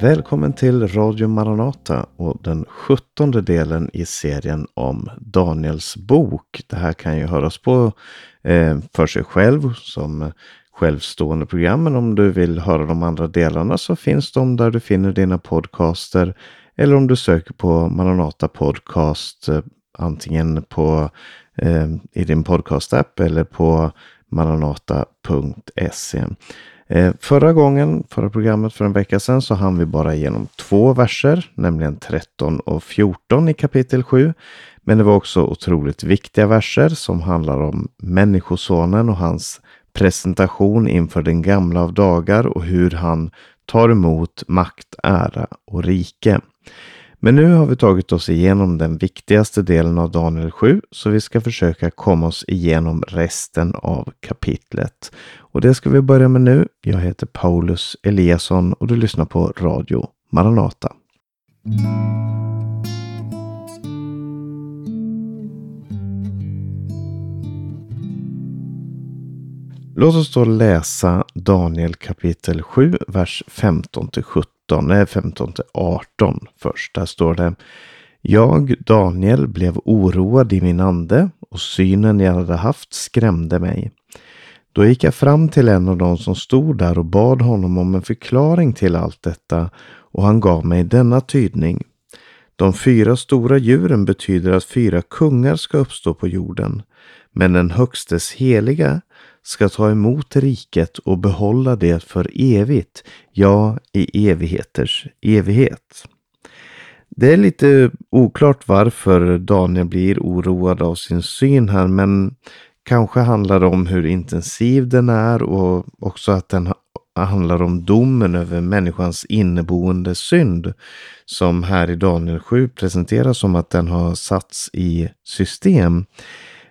Välkommen till Radio Maranata och den sjuttonde delen i serien om Daniels bok. Det här kan ju höras på eh, för sig själv som självstående program. Men om du vill höra de andra delarna så finns de där du finner dina podcaster. Eller om du söker på Maranata Podcast eh, antingen på, eh, i din podcastapp eller på maranata.se. Eh, förra gången, förra programmet för en vecka sedan, så hann vi bara igenom två verser, nämligen 13 och 14 i kapitel 7. Men det var också otroligt viktiga verser som handlar om Människosonen och hans presentation inför den gamla av dagar och hur han tar emot makt, ära och rike. Men nu har vi tagit oss igenom den viktigaste delen av Daniel 7, så vi ska försöka komma oss igenom resten av kapitlet. Och det ska vi börja med nu. Jag heter Paulus Eliasson och du lyssnar på Radio Maranata. Låt oss då läsa Daniel kapitel 7, vers 15 till 17 nej 15 till 18 först. Där står det Jag, Daniel, blev oroad i min ande och synen jag hade haft skrämde mig. Då gick jag fram till en av dem som stod där och bad honom om en förklaring till allt detta och han gav mig denna tydning. De fyra stora djuren betyder att fyra kungar ska uppstå på jorden, men den högstes heliga ska ta emot riket och behålla det för evigt, ja, i evigheters evighet. Det är lite oklart varför Daniel blir oroad av sin syn här, men kanske handlar det om hur intensiv den är och också att den handlar om domen över människans inneboende synd som här i Daniel 7 presenteras som att den har satts i system.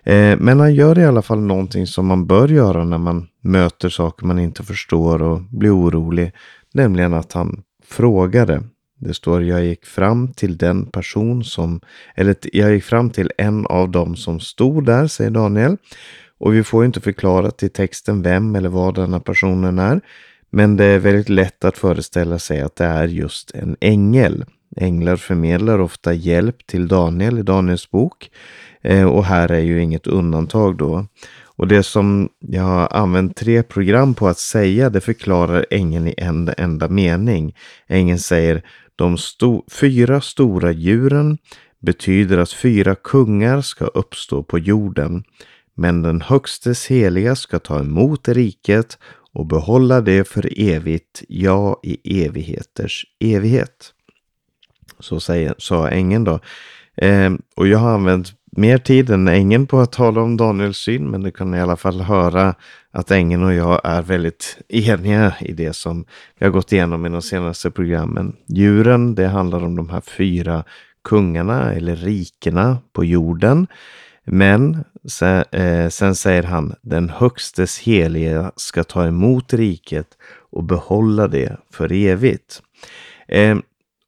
Eh, men han gör i alla fall någonting som man bör göra när man möter saker man inte förstår och blir orolig. Nämligen att han frågade. Det det står jag gick fram till den person som, eller jag gick fram till en av dem som stod där, säger Daniel. Och vi får inte förklarat i texten vem eller vad denna personen är. Men det är väldigt lätt att föreställa sig att det är just en ängel. Änglar förmedlar ofta hjälp till Daniel i Daniels bok. Eh, och här är ju inget undantag då. Och det som jag har använt tre program på att säga, det förklarar ängeln i en enda mening. Ängeln säger de sto fyra stora djuren betyder att fyra kungar ska uppstå på jorden. Men den högstes heliga ska ta emot riket och behålla det för evigt, ja i evigheters evighet. Så säger, sa ängeln då. Eh, och jag har använt mer tid än ängeln på att tala om Daniels syn, men du kan i alla fall höra att ängeln och jag är väldigt eniga i det som vi har gått igenom i de senaste programmen. Djuren, det handlar om de här fyra kungarna eller rikena på jorden. Men sen, eh, sen säger han, den högstes heliga ska ta emot riket och behålla det för evigt. Eh,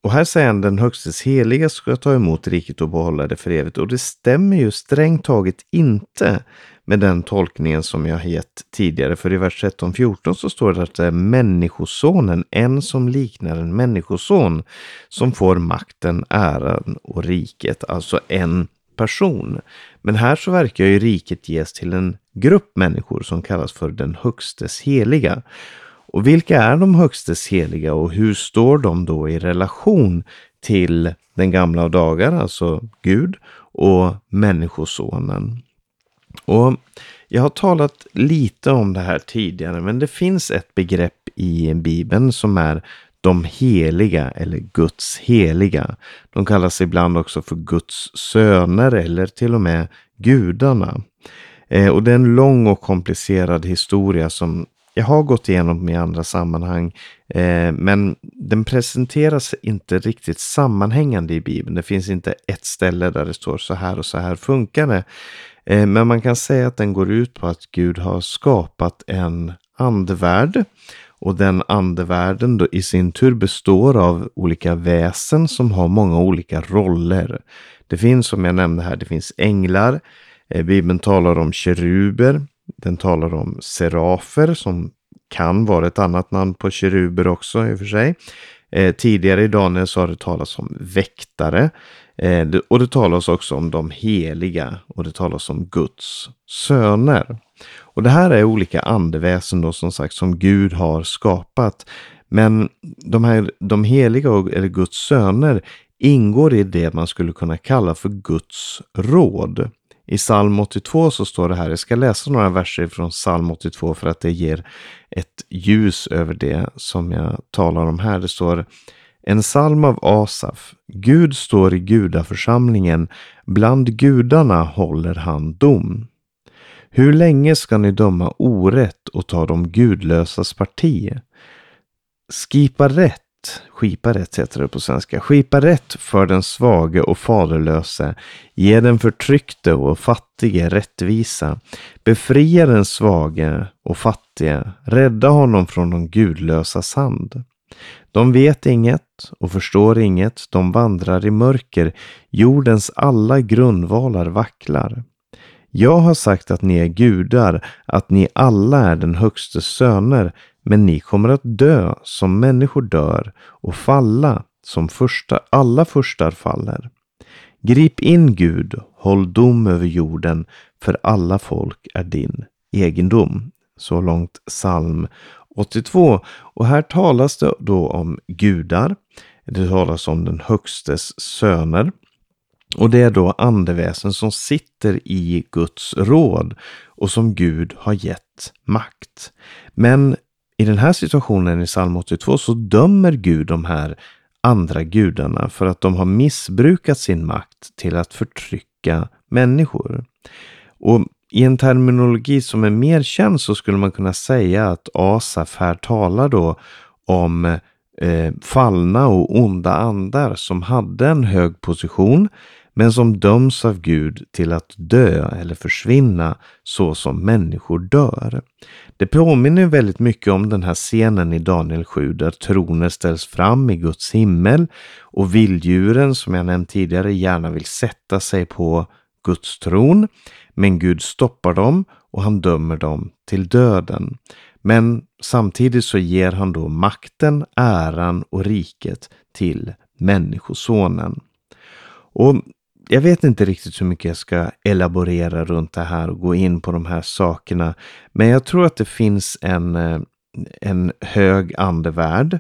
och här säger han den högstes heliga ska ta emot riket och behålla det för evigt. Och det stämmer ju strängt taget inte med den tolkningen som jag har gett tidigare. För i vers 13-14 så står det att det är människosonen, en som liknar en människoson, som får makten, äran och riket. Alltså en person. Men här så verkar ju riket ges till en grupp människor som kallas för den högstes heliga. Och vilka är de högstes heliga och hur står de då i relation till den gamla av dagar, alltså Gud och Människosonen? Och jag har talat lite om det här tidigare, men det finns ett begrepp i Bibeln som är de heliga eller Guds heliga. De kallas ibland också för Guds söner eller till och med gudarna. Eh, och det är en lång och komplicerad historia som jag har gått igenom i andra sammanhang, eh, men den presenteras inte riktigt sammanhängande i Bibeln. Det finns inte ett ställe där det står så här och så här funkar det. Eh, men man kan säga att den går ut på att Gud har skapat en andevärld och den andevärlden då i sin tur består av olika väsen som har många olika roller. Det finns som jag nämnde här, det finns änglar. Eh, Bibeln talar om keruber. Den talar om serafer som kan vara ett annat namn på keruber också i och för sig. Eh, tidigare i Daniel så har det talats om väktare. Eh, det, och det talas också om de heliga och det talas om Guds söner. Och det här är olika andeväsen då som sagt som Gud har skapat. Men de här de heliga eller Guds söner ingår i det man skulle kunna kalla för Guds råd. I psalm 82 så står det här, jag ska läsa några verser från psalm 82 för att det ger ett ljus över det som jag talar om här. Det står en psalm av Asaf. Gud står i gudaförsamlingen, bland gudarna håller han dom. Hur länge ska ni döma orätt och ta de gudlösas parti? Skipa rätt skipa rätt heter det på svenska. Skipa rätt för den svage och faderlöse. Ge den förtryckte och fattige rättvisa. Befria den svage och fattige. Rädda honom från de gudlösas hand. De vet inget och förstår inget. De vandrar i mörker. Jordens alla grundvalar vacklar. Jag har sagt att ni är gudar, att ni alla är den högstes söner, men ni kommer att dö som människor dör och falla som första, alla förstar faller. Grip in Gud, håll dom över jorden, för alla folk är din egendom. Så långt psalm 82. Och här talas det då om gudar. Det talas om den högstes söner. Och det är då andeväsen som sitter i Guds råd och som Gud har gett makt. Men i den här situationen i psalm 82 så dömer Gud de här andra gudarna för att de har missbrukat sin makt till att förtrycka människor. Och i en terminologi som är mer känd så skulle man kunna säga att Asaf här talar då om eh, fallna och onda andar som hade en hög position men som döms av Gud till att dö eller försvinna så som människor dör. Det påminner väldigt mycket om den här scenen i Daniel 7 där troner ställs fram i Guds himmel och vilddjuren som jag nämnt tidigare gärna vill sätta sig på Guds tron. Men Gud stoppar dem och han dömer dem till döden. Men samtidigt så ger han då makten, äran och riket till Människosonen. Och jag vet inte riktigt hur mycket jag ska elaborera runt det här och gå in på de här sakerna. Men jag tror att det finns en, eh, en hög andevärld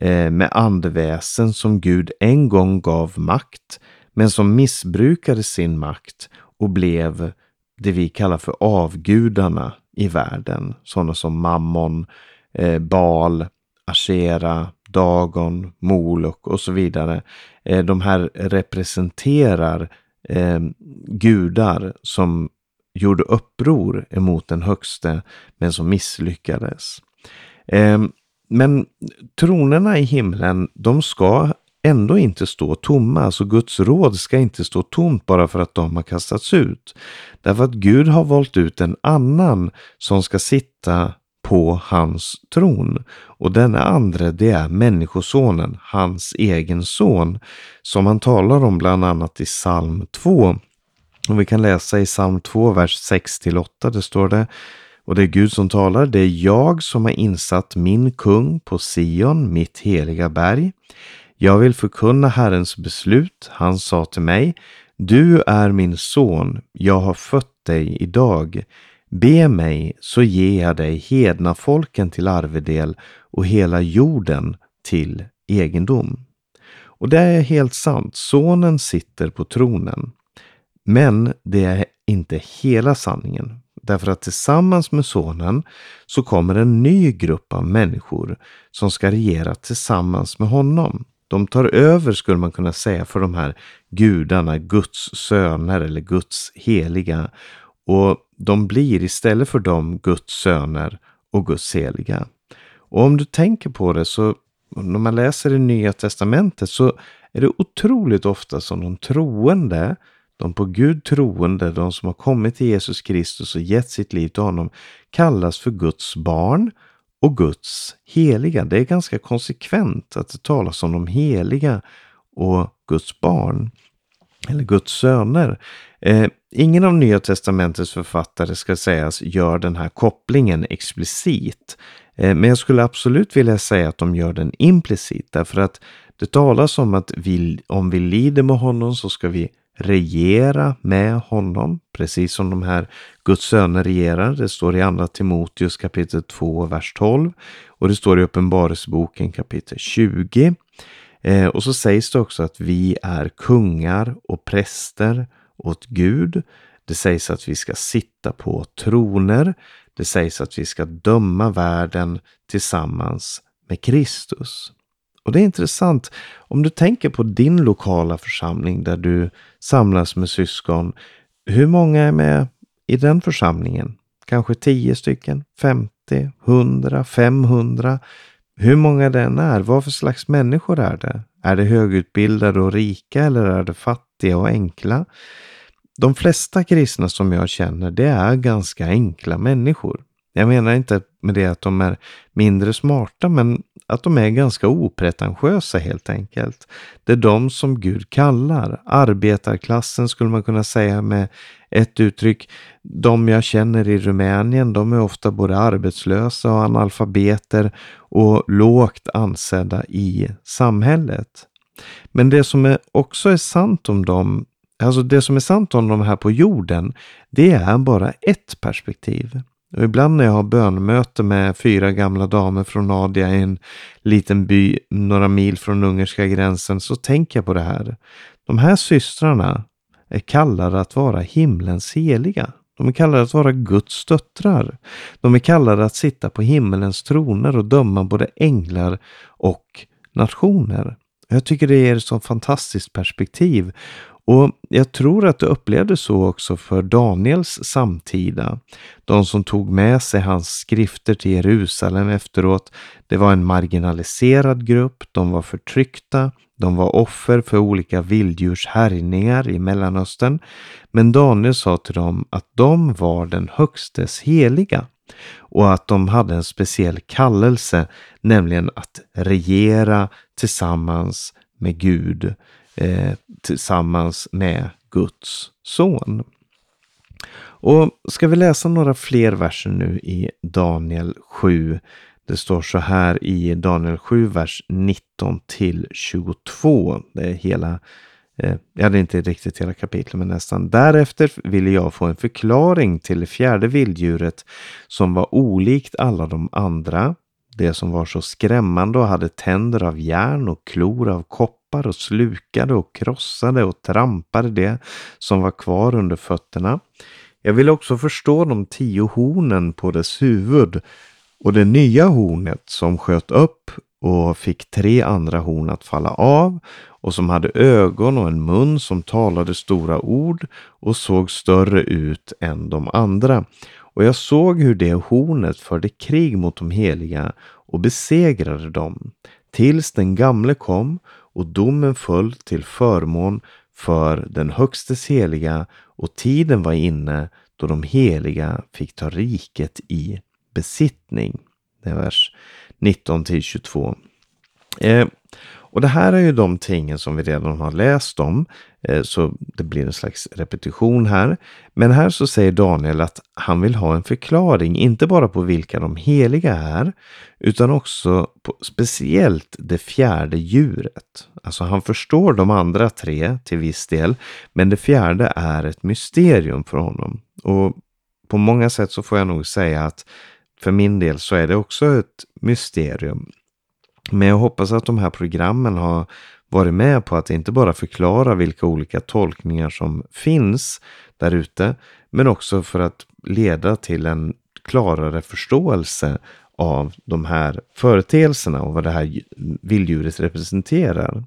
eh, med andeväsen som Gud en gång gav makt, men som missbrukade sin makt och blev det vi kallar för avgudarna i världen. Sådana som Mammon, eh, Baal, Ashera, Dagon, Molok och så vidare. Eh, de här representerar eh, gudar som gjorde uppror emot den högste men som misslyckades. Eh, men tronerna i himlen, de ska ändå inte stå tomma. så Guds råd ska inte stå tomt bara för att de har kastats ut. Därför att Gud har valt ut en annan som ska sitta på hans tron. Och denna andre, det är Människosonen, hans egen son, som han talar om bland annat i psalm 2. Och vi kan läsa i psalm 2, vers 6 till 8, det står det och det är Gud som talar. Det är jag som har insatt min kung på Sion, mitt heliga berg. Jag vill förkunna Herrens beslut. Han sa till mig, du är min son, jag har fött dig idag. Be mig så ger jag dig hedna folken till arvedel och hela jorden till egendom. Och det är helt sant, sonen sitter på tronen. Men det är inte hela sanningen. Därför att tillsammans med sonen så kommer en ny grupp av människor som ska regera tillsammans med honom. De tar över, skulle man kunna säga, för de här gudarna, Guds söner eller Guds heliga. Och de blir istället för dem Guds söner och Guds heliga. Och om du tänker på det så när man läser det Nya Testamentet så är det otroligt ofta som de troende, de på Gud troende, de som har kommit till Jesus Kristus och gett sitt liv till honom, kallas för Guds barn och Guds heliga. Det är ganska konsekvent att det talas om de heliga och Guds barn. eller Guds söner. Eh, ingen av Nya Testamentets författare ska sägas gör den här kopplingen explicit. Eh, men jag skulle absolut vilja säga att de gör den implicit därför att det talas om att vi, om vi lider med honom så ska vi regera med honom, precis som de här Guds söner regerar. Det står i Andra Timoteus kapitel 2, vers 12 och det står i Uppenbarelseboken kapitel 20. Eh, och så sägs det också att vi är kungar och präster åt Gud. Det sägs att vi ska sitta på troner. Det sägs att vi ska döma världen tillsammans med Kristus. Och det är intressant, om du tänker på din lokala församling där du samlas med syskon. Hur många är med i den församlingen? Kanske 10 stycken, 50, 100, 500. Hur många den är, vad för slags människor är det? Är det högutbildade och rika eller är det fattiga och enkla? De flesta kristna som jag känner, det är ganska enkla människor. Jag menar inte med det att de är mindre smarta, men att de är ganska opretentiösa helt enkelt. Det är de som Gud kallar. Arbetarklassen skulle man kunna säga med ett uttryck. De jag känner i Rumänien, de är ofta både arbetslösa och analfabeter och lågt ansedda i samhället. Men det som är också är sant om dem, alltså det som är sant om dem här på jorden, det är bara ett perspektiv. Och ibland när jag har bönmöte med fyra gamla damer från Nadia i en liten by några mil från ungerska gränsen så tänker jag på det här. De här systrarna är kallade att vara himlens heliga. De är kallade att vara Guds döttrar. De är kallade att sitta på himmelens troner och döma både änglar och nationer. Jag tycker det ger ett så fantastiskt perspektiv och jag tror att det upplevdes så också för Daniels samtida. De som tog med sig hans skrifter till Jerusalem efteråt. Det var en marginaliserad grupp, de var förtryckta, de var offer för olika vilddjurs härjningar i Mellanöstern. Men Daniel sa till dem att de var den högstes heliga och att de hade en speciell kallelse, nämligen att regera tillsammans med Gud eh, tillsammans med Guds son. Och ska vi läsa några fler verser nu i Daniel 7. Det står så här i Daniel 7, vers 19 till 22. Det är hela, Eh, jag hade inte riktigt hela kapitlet men nästan. Därefter ville jag få en förklaring till det fjärde vilddjuret som var olikt alla de andra. Det som var så skrämmande och hade tänder av järn och klor av koppar och slukade och krossade och trampade det som var kvar under fötterna. Jag ville också förstå de tio hornen på dess huvud och det nya hornet som sköt upp och fick tre andra horn att falla av och som hade ögon och en mun som talade stora ord och såg större ut än de andra. Och jag såg hur det hornet förde krig mot de heliga och besegrade dem, tills den gamle kom och domen föll till förmån för den högstes heliga och tiden var inne då de heliga fick ta riket i besittning. Det är vers 19 till 22. Eh, och det här är ju de tingen som vi redan har läst om, eh, så det blir en slags repetition här. Men här så säger Daniel att han vill ha en förklaring, inte bara på vilka de heliga är, utan också på speciellt det fjärde djuret. Alltså han förstår de andra tre till viss del, men det fjärde är ett mysterium för honom. Och på många sätt så får jag nog säga att för min del så är det också ett mysterium. Men jag hoppas att de här programmen har varit med på att inte bara förklara vilka olika tolkningar som finns där ute, men också för att leda till en klarare förståelse av de här företeelserna och vad det här vilddjuret representerar.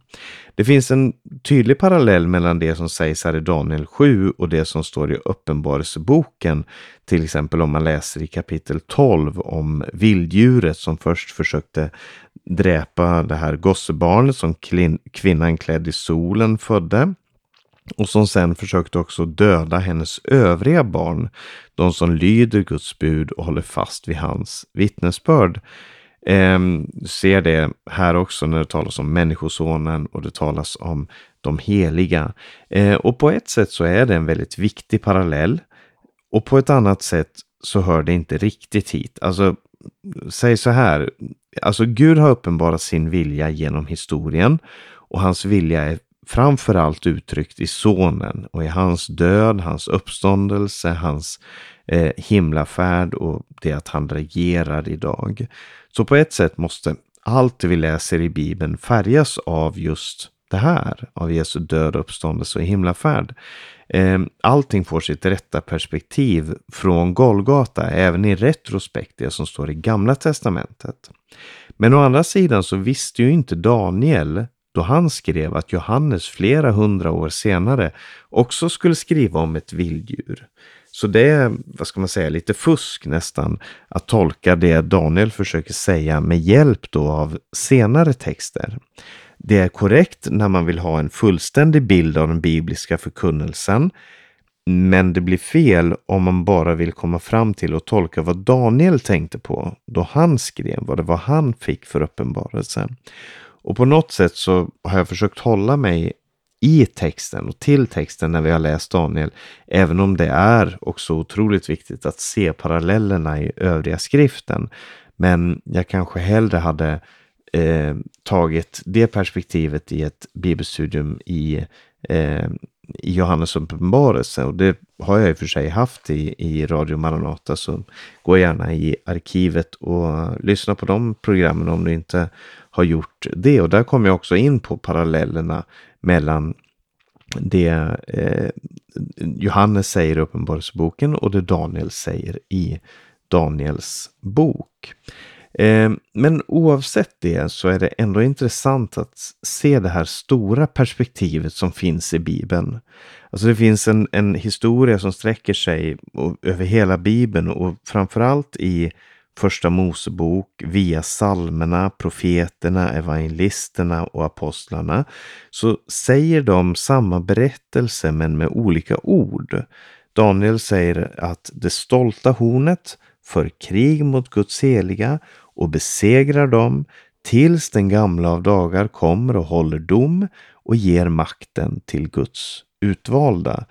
Det finns en tydlig parallell mellan det som sägs här i Daniel 7 och det som står i Uppenbarelseboken. Till exempel om man läser i kapitel 12 om vilddjuret som först försökte dräpa det här gossebarnet som kvinnan klädd i solen födde och som sen försökte också döda hennes övriga barn, de som lyder Guds bud och håller fast vid hans vittnesbörd. Eh, ser det här också när det talas om Människosonen och det talas om de heliga. Eh, och på ett sätt så är det en väldigt viktig parallell. Och på ett annat sätt så hör det inte riktigt hit. Alltså, säg så här. Alltså Gud har uppenbarat sin vilja genom historien och hans vilja är framförallt uttryckt i sonen och i hans död, hans uppståndelse, hans eh, himlafärd och det att han regerar idag. Så på ett sätt måste allt vi läser i Bibeln färgas av just det här, av Jesu död, uppståndelse och himlafärd. Eh, allting får sitt rätta perspektiv från Golgata, även i retrospekt, det som står i Gamla Testamentet. Men å andra sidan så visste ju inte Daniel då han skrev att Johannes flera hundra år senare också skulle skriva om ett vilddjur. Så det är, vad ska man säga, lite fusk nästan att tolka det Daniel försöker säga med hjälp då av senare texter. Det är korrekt när man vill ha en fullständig bild av den bibliska förkunnelsen. Men det blir fel om man bara vill komma fram till och tolka vad Daniel tänkte på då han skrev, vad det var han fick för uppenbarelse. Och på något sätt så har jag försökt hålla mig i texten och till texten när vi har läst Daniel. Även om det är också otroligt viktigt att se parallellerna i övriga skriften. Men jag kanske hellre hade eh, tagit det perspektivet i ett bibelstudium i, eh, i Johannes uppenbarelse. Och det har jag i och för sig haft i, i Radio Maranata. Så gå gärna i arkivet och lyssna på de programmen om du inte har gjort det. Och där kommer jag också in på parallellerna mellan det eh, Johannes säger i Uppenbarelseboken och det Daniel säger i Daniels bok. Eh, men oavsett det så är det ändå intressant att se det här stora perspektivet som finns i Bibeln. Alltså det finns en, en historia som sträcker sig över hela Bibeln och framförallt i Första Mosebok via psalmerna, profeterna, evangelisterna och apostlarna så säger de samma berättelse men med olika ord. Daniel säger att det stolta hornet för krig mot Guds heliga och besegrar dem tills den gamla av dagar kommer och håller dom och ger makten till Guds utvalda.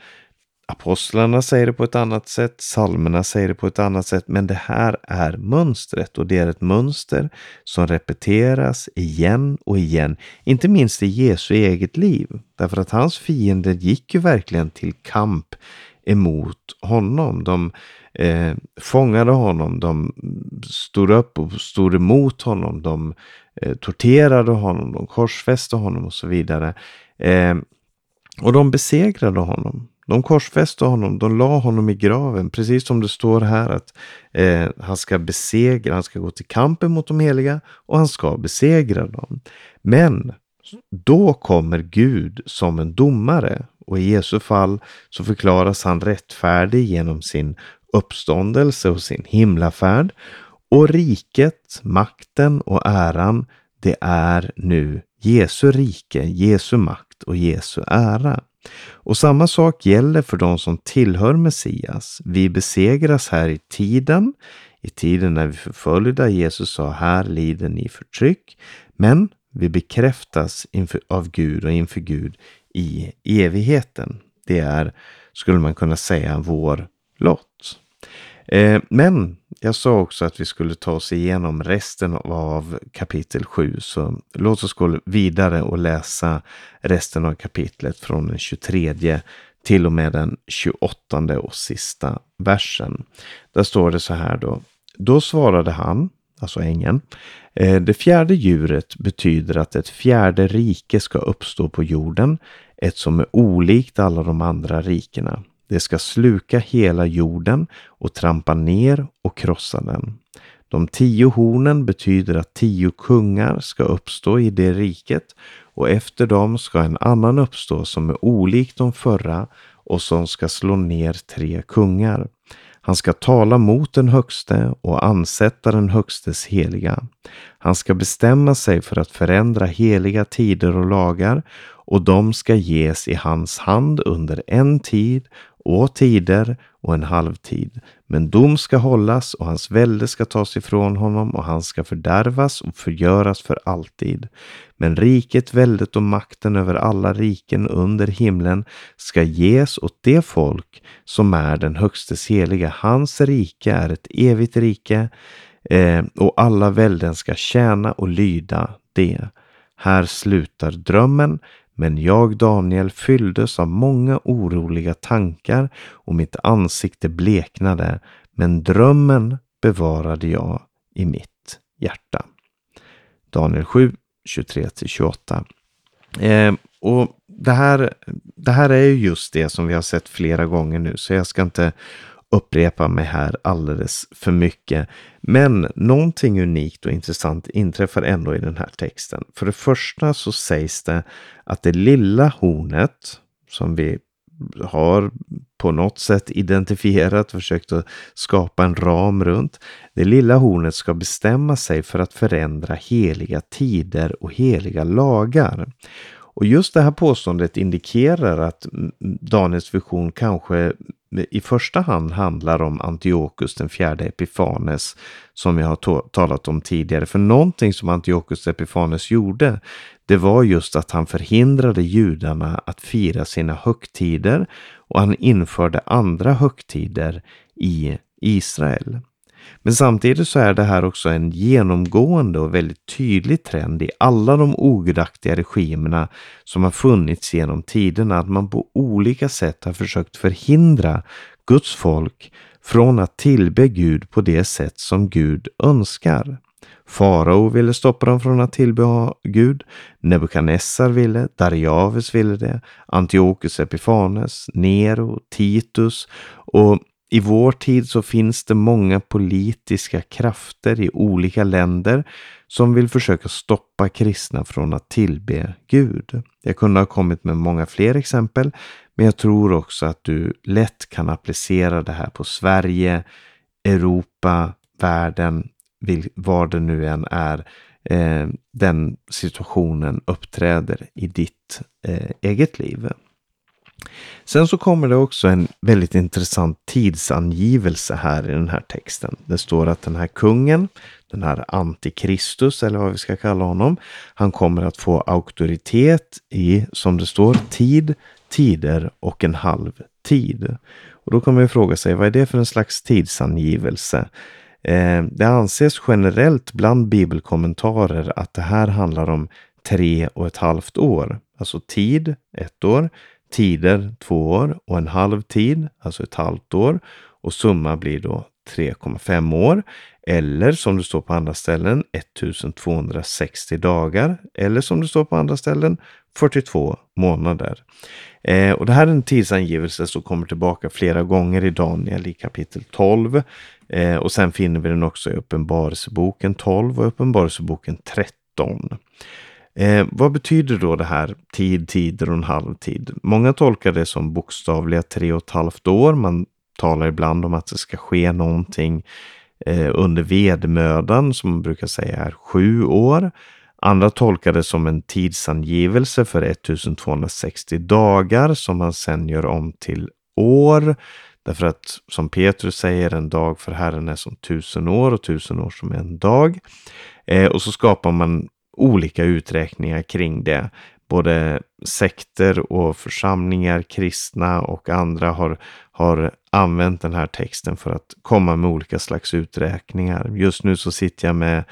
Apostlarna säger det på ett annat sätt, psalmerna säger det på ett annat sätt, men det här är mönstret och det är ett mönster som repeteras igen och igen, inte minst i Jesu eget liv. Därför att hans fiender gick ju verkligen till kamp emot honom. De eh, fångade honom, de stod upp och stod emot honom, de eh, torterade honom, de korsfäste honom och så vidare. Eh, och de besegrade honom. De korsfäste honom, de la honom i graven, precis som det står här att eh, han ska besegra, han ska gå till kampen mot de heliga och han ska besegra dem. Men då kommer Gud som en domare och i Jesu fall så förklaras han rättfärdig genom sin uppståndelse och sin himlafärd. Och riket, makten och äran, det är nu Jesu rike, Jesu makt och Jesu ära. Och samma sak gäller för de som tillhör Messias. Vi besegras här i tiden, i tiden när vi förföljda. Jesus sa här lider ni förtryck. Men vi bekräftas inför, av Gud och inför Gud i evigheten. Det är, skulle man kunna säga, vår lott. Eh, men jag sa också att vi skulle ta oss igenom resten av kapitel 7. Så låt oss gå vidare och läsa resten av kapitlet från den 23 till och med den 28 och sista versen. Där står det så här då. Då svarade han, alltså ängen. Eh, det fjärde djuret betyder att ett fjärde rike ska uppstå på jorden, ett som är olikt alla de andra rikena. Det ska sluka hela jorden och trampa ner och krossa den. De tio hornen betyder att tio kungar ska uppstå i det riket och efter dem ska en annan uppstå som är olik de förra och som ska slå ner tre kungar. Han ska tala mot den högste och ansätta den högstes heliga. Han ska bestämma sig för att förändra heliga tider och lagar och de ska ges i hans hand under en tid och tider och en halvtid. Men dom ska hållas och hans välde ska tas ifrån honom och han ska fördärvas och förgöras för alltid. Men riket, väldet och makten över alla riken under himlen ska ges åt det folk som är den högstes heliga. Hans rike är ett evigt rike eh, och alla välden ska tjäna och lyda det. Här slutar drömmen, men jag, Daniel, fylldes av många oroliga tankar och mitt ansikte bleknade. Men drömmen bevarade jag i mitt hjärta. Daniel 7, 23-28. Eh, och det här, det här är ju just det som vi har sett flera gånger nu, så jag ska inte upprepa mig här alldeles för mycket. Men någonting unikt och intressant inträffar ändå i den här texten. För det första så sägs det att det lilla hornet som vi har på något sätt identifierat, försökt att skapa en ram runt. Det lilla hornet ska bestämma sig för att förändra heliga tider och heliga lagar. Och just det här påståendet indikerar att Daniels vision kanske i första hand handlar om Antiochus den fjärde Epifanes som jag har talat om tidigare. För någonting som Antiochus Epifanes gjorde, det var just att han förhindrade judarna att fira sina högtider och han införde andra högtider i Israel. Men samtidigt så är det här också en genomgående och väldigt tydlig trend i alla de ogudaktiga regimerna som har funnits genom tiderna, att man på olika sätt har försökt förhindra Guds folk från att tillbe Gud på det sätt som Gud önskar. Farao ville stoppa dem från att tillbe Gud. Nebukadnessar ville, Darjaves ville det, Antiochus Epifanes, Nero, Titus och i vår tid så finns det många politiska krafter i olika länder som vill försöka stoppa kristna från att tillbe Gud. Jag kunde ha kommit med många fler exempel, men jag tror också att du lätt kan applicera det här på Sverige, Europa, världen, var det nu än är eh, den situationen uppträder i ditt eh, eget liv. Sen så kommer det också en väldigt intressant tidsangivelse här i den här texten. Det står att den här kungen, den här antikristus eller vad vi ska kalla honom, han kommer att få auktoritet i, som det står, tid, tider och en halv tid. Och då kommer man fråga sig, vad är det för en slags tidsangivelse? Eh, det anses generellt bland bibelkommentarer att det här handlar om tre och ett halvt år. Alltså tid, ett år, tider två år och en halv tid, alltså ett halvt år. Och summa blir då 3,5 år. Eller som det står på andra ställen 1260 dagar. Eller som det står på andra ställen 42 månader. Eh, och det här är en tidsangivelse som kommer tillbaka flera gånger i Daniel i kapitel 12. Eh, och sen finner vi den också i Uppenbarelseboken 12 och Uppenbarelseboken 13. Eh, vad betyder då det här tid, tider och en halv tid? Många tolkar det som bokstavliga tre och ett halvt år. Man talar ibland om att det ska ske någonting eh, under vedmödan som man brukar säga är sju år. Andra tolkar det som en tidsangivelse för 1260 dagar som man sen gör om till år. Därför att som Petrus säger, en dag för Herren är som tusen år och tusen år som en dag. Eh, och så skapar man olika uträkningar kring det. Både sekter och församlingar, kristna och andra har, har använt den här texten för att komma med olika slags uträkningar. Just nu så sitter jag med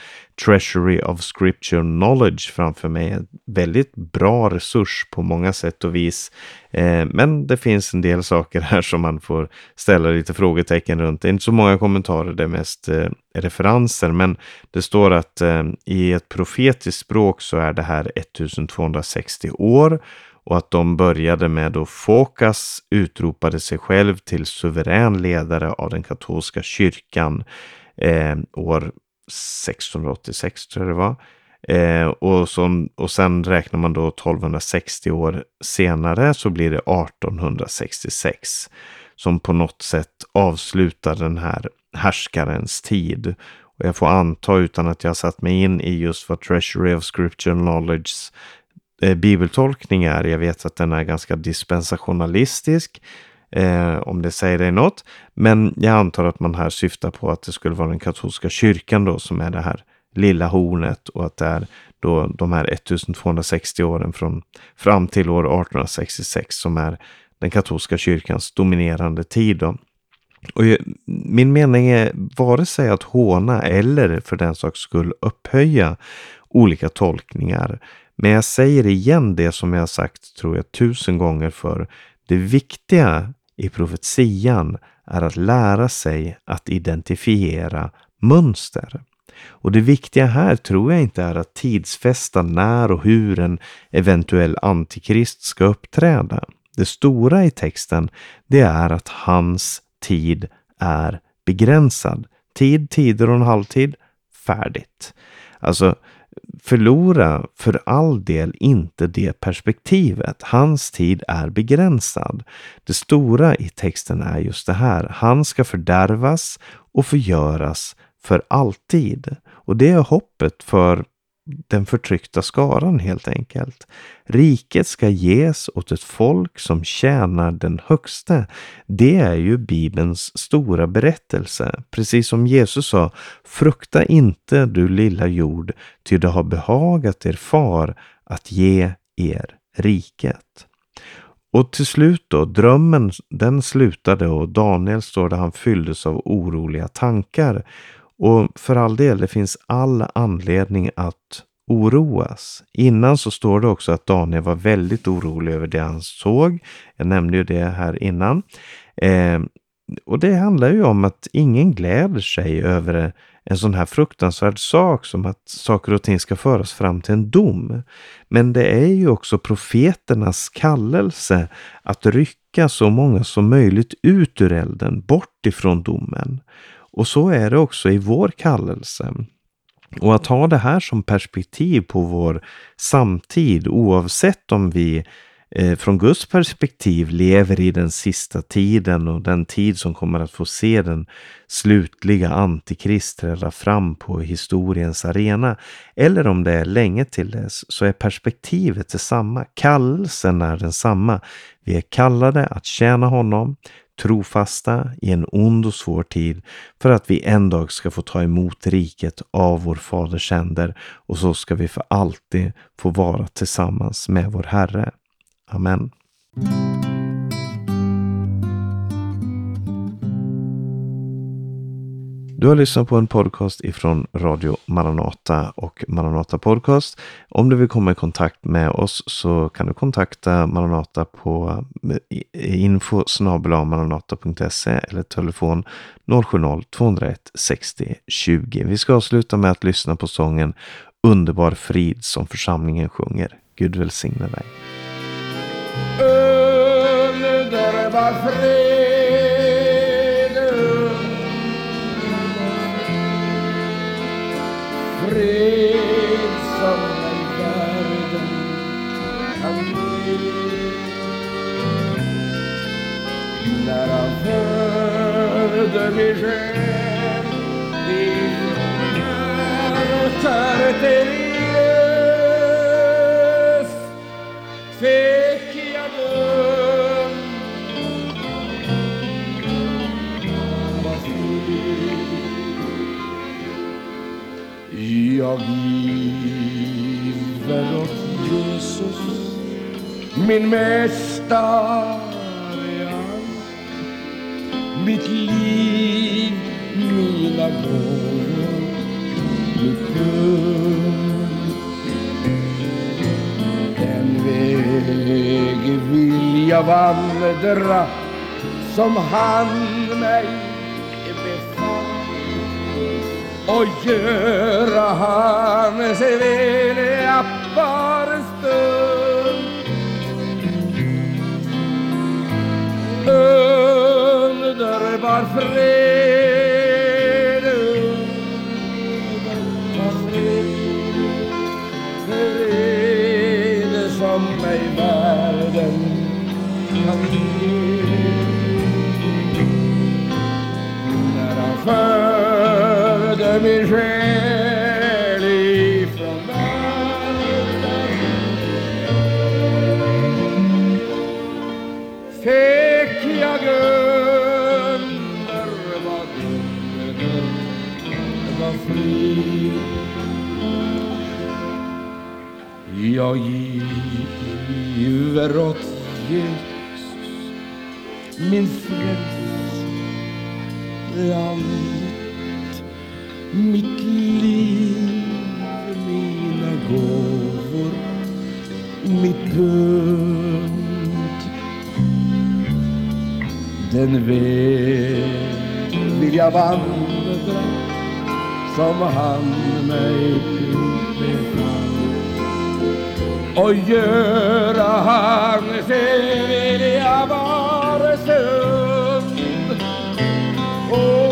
Treasury of Scripture Knowledge framför mig. En väldigt bra resurs på många sätt och vis. Eh, men det finns en del saker här som man får ställa lite frågetecken runt. Det är inte så många kommentarer, det är mest eh, referenser. Men det står att eh, i ett profetiskt språk så är det här 1260 år och att de började med då Fokas utropade sig själv till suverän ledare av den katolska kyrkan eh, år 1686 tror jag det var. Eh, och, som, och sen räknar man då 1260 år senare så blir det 1866 som på något sätt avslutar den här härskarens tid. Och jag får anta utan att jag satt mig in i just vad Treasury of Scripture Knowledge eh, bibeltolkning är. Jag vet att den är ganska dispensationalistisk. Eh, om det säger dig något. Men jag antar att man här syftar på att det skulle vara den katolska kyrkan då som är det här lilla hornet och att det är då de här 1260 åren från fram till år 1866 som är den katolska kyrkans dominerande tid. Då. Och min mening är vare sig att håna eller för den sak skull upphöja olika tolkningar. Men jag säger igen det som jag sagt, tror jag, tusen gånger för. Det viktiga i profetian är att lära sig att identifiera mönster. Och det viktiga här tror jag inte är att tidsfästa när och hur en eventuell antikrist ska uppträda. Det stora i texten, det är att hans tid är begränsad. Tid, tider och en halvtid, färdigt. Alltså, förlora för all del inte det perspektivet. Hans tid är begränsad. Det stora i texten är just det här. Han ska fördärvas och förgöras för alltid. Och det är hoppet för den förtryckta skaran helt enkelt. Riket ska ges åt ett folk som tjänar den högste. Det är ju Bibelns stora berättelse. Precis som Jesus sa, frukta inte du lilla jord, ty det har behagat er far att ge er riket. Och till slut då, drömmen den slutade och Daniel står där han fylldes av oroliga tankar. Och för all del, det finns all anledning att oroas. Innan så står det också att Daniel var väldigt orolig över det han såg. Jag nämnde ju det här innan. Eh, och det handlar ju om att ingen gläder sig över en sån här fruktansvärd sak som att saker och ting ska föras fram till en dom. Men det är ju också profeternas kallelse att rycka så många som möjligt ut ur elden, bort ifrån domen. Och så är det också i vår kallelse. Och att ha det här som perspektiv på vår samtid oavsett om vi eh, från Guds perspektiv lever i den sista tiden och den tid som kommer att få se den slutliga antikrist träda fram på historiens arena. Eller om det är länge till dess så är perspektivet detsamma. Kallelsen är densamma. Vi är kallade att tjäna honom, trofasta i en ond och svår tid för att vi en dag ska få ta emot riket av vår faders händer och så ska vi för alltid få vara tillsammans med vår Herre. Amen. Du har lyssnat på en podcast ifrån Radio Maranata och Maranata Podcast. Om du vill komma i kontakt med oss så kan du kontakta Maranata på eh, info maranata.se eller telefon 070-201 60 20. Vi ska avsluta med att lyssna på sången Underbar frid som församlingen sjunger. Gud välsigne dig. Underbar frid fred vandra som han mig och göra hans vilja för en stund. Underbar fred, underbar fred, fred som mig världen kan med min själ ifrån världen fick jag under vad jorden var fri. Jag giver åt hakkını ver Bir yabanlıdır Samhan O yürahan sevili yabarsın. Oh.